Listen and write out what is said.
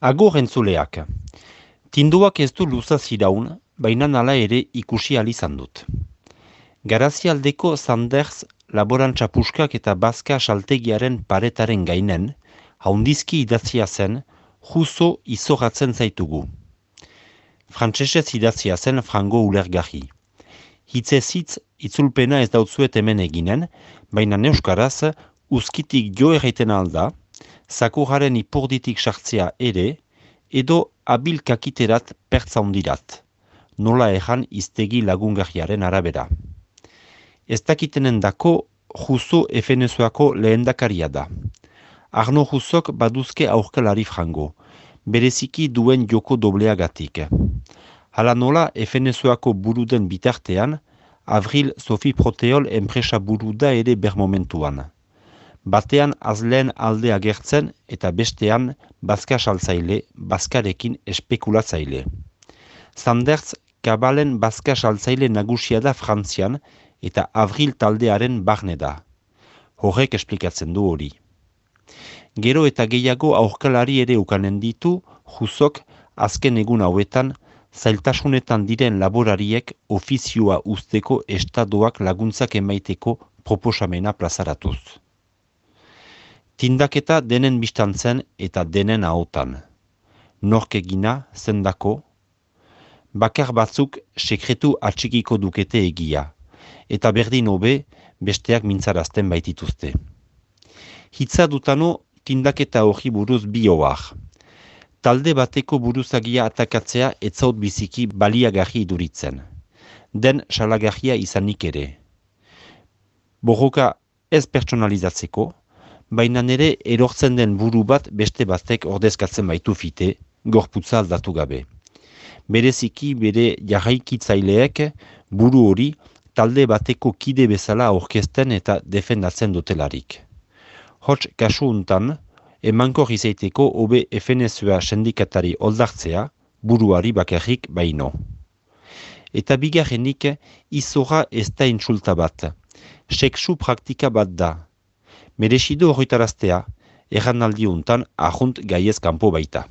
Agor entzuleak. Tinduak ez du luza ziraun, baina nala ere ikusi izan dut. Garazialdeko Sanders laborantza puskak eta bazka saltegiaren paretaren gainen, haundizki idatzia zen, juzo izogatzen zaitugu. Frantsesez idatzia zen frango ulergarri. Hitzez hitz itzulpena ez dautzuet hemen eginen, baina neuskaraz, uzkitik jo erraiten alda, sakuraren ipurditik sartzea ere, edo abil kakiterat pertza hundirat, nola ejan iztegi lagungarriaren arabera. Ez dakitenen dako, juzo efenezuako lehendakaria da. Arno Juzok baduzke aurkalari frango, bereziki duen joko dobleagatik. Hala nola, efenezuako buruden bitartean, Avril Sophie Proteol enpresa buru da ere bermomentuan batean azleen alde agertzen eta bestean bazka saltzaile, bazkarekin espekulatzaile. Sanders kabalen bazka saltzaile nagusia da Frantzian eta avril taldearen barne da. Horrek esplikatzen du hori. Gero eta gehiago aurkalari ere ukanen ditu, juzok azken egun hauetan, zailtasunetan diren laborariek ofizioa usteko estadoak laguntzak emaiteko proposamena plazaratuz. Tindaketa denen biztantzen eta denen ahotan. Nork egina, zendako, bakar batzuk sekretu atxikiko dukete egia, eta berdin hobe besteak mintzarazten baitituzte. Hitza dutano tindaketa hori buruz bi Talde bateko buruzagia atakatzea etzaut biziki baliagarri iduritzen. Den salagarria izanik ere. Borroka ez personalizatzeko, baina nire erortzen den buru bat beste batek ordezkatzen baitu fite, gorputza aldatu gabe. Bereziki bere jarraikitzaileek buru hori talde bateko kide bezala orkesten eta defendatzen dutelarik. Hots kasu untan, emanko rizeiteko obe FNSUA sendikatari oldartzea, buruari bakarrik baino. Eta bigarrenik, izora ez da insulta bat. Seksu praktika bat da, Meresido horretaraztea, erran aldi untan ahunt gaiez kanpo baita.